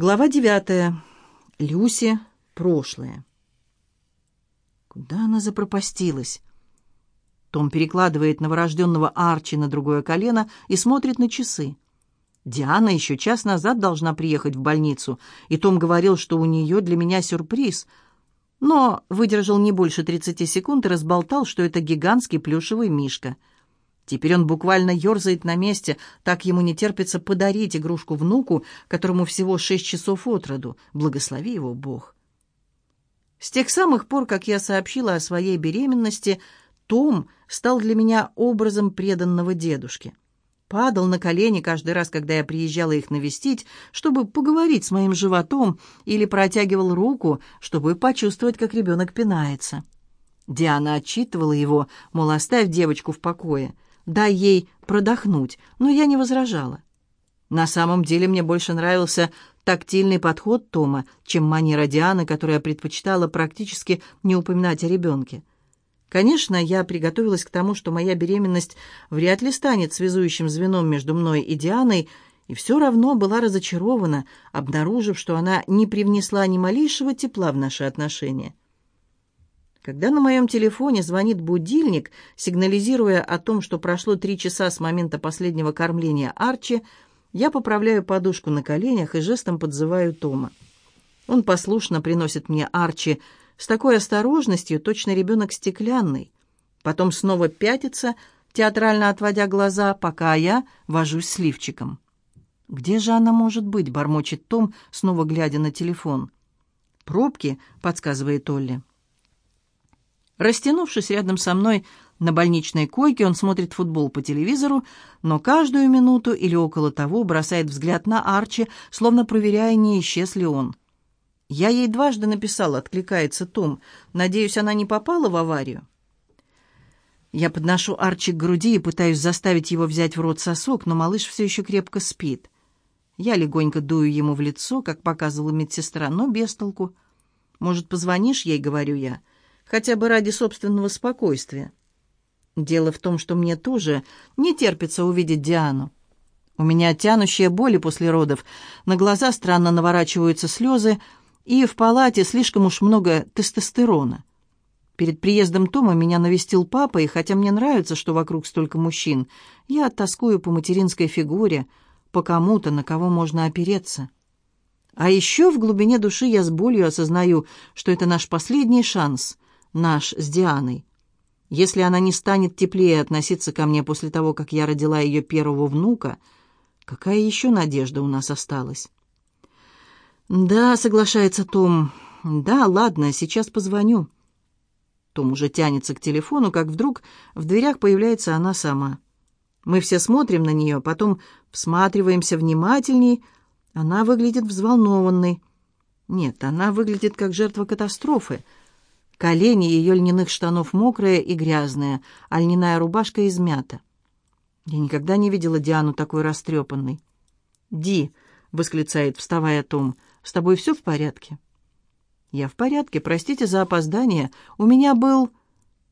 Глава девятая. Люси. Прошлое. Куда она запропастилась? Том перекладывает новорожденного Арчи на другое колено и смотрит на часы. Диана еще час назад должна приехать в больницу, и Том говорил, что у нее для меня сюрприз. Но выдержал не больше 30 секунд и разболтал, что это гигантский плюшевый мишка — Теперь он буквально ерзает на месте, так ему не терпится подарить игрушку внуку, которому всего шесть часов от роду. Благослови его Бог. С тех самых пор, как я сообщила о своей беременности, Том стал для меня образом преданного дедушки. Падал на колени каждый раз, когда я приезжала их навестить, чтобы поговорить с моим животом, или протягивал руку, чтобы почувствовать, как ребенок пинается. Диана отчитывала его, мол, оставь девочку в покое дай ей продохнуть, но я не возражала. На самом деле мне больше нравился тактильный подход Тома, чем манера Дианы, которая предпочитала практически не упоминать о ребенке. Конечно, я приготовилась к тому, что моя беременность вряд ли станет связующим звеном между мной и Дианой, и все равно была разочарована, обнаружив, что она не привнесла ни малейшего тепла в наши отношения. Когда на моем телефоне звонит будильник, сигнализируя о том, что прошло три часа с момента последнего кормления Арчи, я поправляю подушку на коленях и жестом подзываю Тома. Он послушно приносит мне Арчи с такой осторожностью, точно ребенок стеклянный. Потом снова пятится, театрально отводя глаза, пока я вожусь сливчиком. «Где же она может быть?» — бормочет Том, снова глядя на телефон. «Пробки», — подсказывает Олли. Растянувшись рядом со мной на больничной койке, он смотрит футбол по телевизору, но каждую минуту или около того бросает взгляд на Арчи, словно проверяя, не исчез ли он. «Я ей дважды написал», — откликается Том. «Надеюсь, она не попала в аварию?» Я подношу Арчи к груди и пытаюсь заставить его взять в рот сосок, но малыш все еще крепко спит. Я легонько дую ему в лицо, как показывала медсестра, но без толку. «Может, позвонишь ей?» — говорю я. — хотя бы ради собственного спокойствия. Дело в том, что мне тоже не терпится увидеть Диану. У меня тянущие боли после родов, на глаза странно наворачиваются слезы, и в палате слишком уж много тестостерона. Перед приездом Тома меня навестил папа, и хотя мне нравится, что вокруг столько мужчин, я тоскую по материнской фигуре, по кому-то, на кого можно опереться. А еще в глубине души я с болью осознаю, что это наш последний шанс — наш с Дианой. Если она не станет теплее относиться ко мне после того, как я родила ее первого внука, какая еще надежда у нас осталась? «Да», — соглашается Том. «Да, ладно, сейчас позвоню». Том уже тянется к телефону, как вдруг в дверях появляется она сама. Мы все смотрим на нее, потом всматриваемся внимательней. Она выглядит взволнованной. Нет, она выглядит как жертва катастрофы — Колени ее льняных штанов мокрые и грязные, а льняная рубашка измята. Я никогда не видела Диану такой растрепанной. «Ди», — восклицает, вставая Том, — «с тобой все в порядке?» «Я в порядке, простите за опоздание. У меня был...»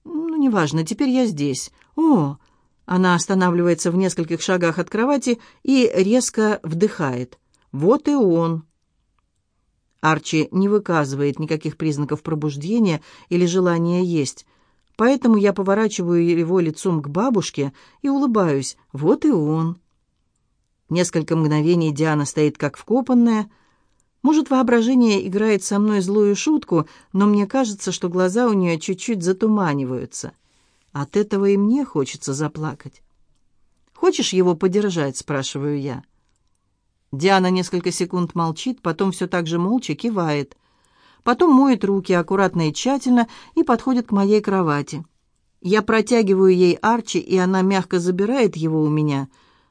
«Ну, неважно, теперь я здесь. О!» Она останавливается в нескольких шагах от кровати и резко вдыхает. «Вот и он!» Арчи не выказывает никаких признаков пробуждения или желания есть. Поэтому я поворачиваю его лицом к бабушке и улыбаюсь. Вот и он. Несколько мгновений Диана стоит как вкопанная. Может, воображение играет со мной злую шутку, но мне кажется, что глаза у нее чуть-чуть затуманиваются. От этого и мне хочется заплакать. «Хочешь его подержать?» — спрашиваю я. «Я». Диана несколько секунд молчит, потом все так же молча кивает. Потом моет руки аккуратно и тщательно и подходит к моей кровати. Я протягиваю ей Арчи, и она мягко забирает его у меня,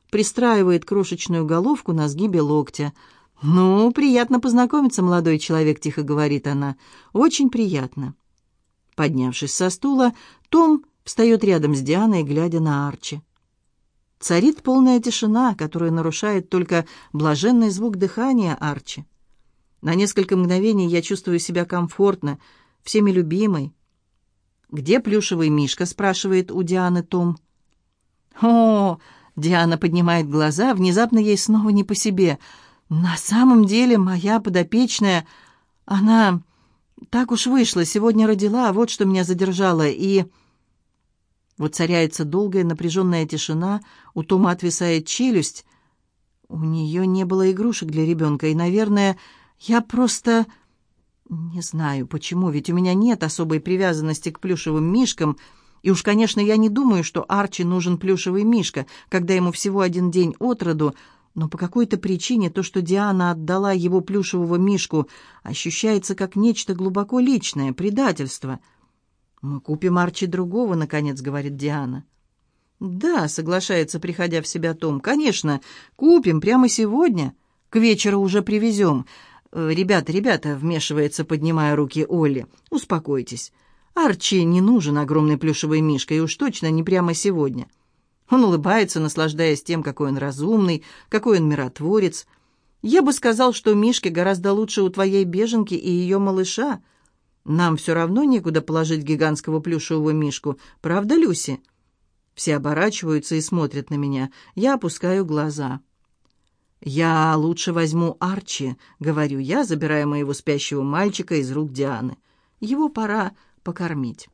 пристраивает крошечную головку на сгибе локтя. «Ну, приятно познакомиться, молодой человек», — тихо говорит она. «Очень приятно». Поднявшись со стула, Том встает рядом с Дианой, глядя на Арчи. Царит полная тишина, которую нарушает только блаженный звук дыхания Арчи. На несколько мгновений я чувствую себя комфортно, всеми любимой. «Где плюшевый мишка?» — спрашивает у Дианы Том. «О!» — Диана поднимает глаза, внезапно ей снова не по себе. «На самом деле моя подопечная, она...» «Так уж вышла сегодня родила, а вот что меня задержало, и...» Воцаряется долгая напряженная тишина, у Тома отвисает челюсть. У нее не было игрушек для ребенка, и, наверное, я просто... Не знаю, почему, ведь у меня нет особой привязанности к плюшевым мишкам, и уж, конечно, я не думаю, что Арчи нужен плюшевый мишка, когда ему всего один день от роду, но по какой-то причине то, что Диана отдала его плюшевого мишку, ощущается как нечто глубоко личное, предательство — «Мы купим Арчи другого», — наконец говорит Диана. «Да», — соглашается, приходя в себя Том, — «конечно, купим прямо сегодня. К вечеру уже привезем». «Э, «Ребята, ребята», — вмешивается, поднимая руки Олли, — «успокойтесь. Арчи не нужен огромный плюшевый мишка, и уж точно не прямо сегодня». Он улыбается, наслаждаясь тем, какой он разумный, какой он миротворец. «Я бы сказал, что мишки гораздо лучше у твоей беженки и ее малыша», нам все равно некуда положить гигантского плюшевого мишку, правда, Люси?» Все оборачиваются и смотрят на меня. Я опускаю глаза. «Я лучше возьму Арчи», — говорю я, забирая моего спящего мальчика из рук Дианы. «Его пора покормить».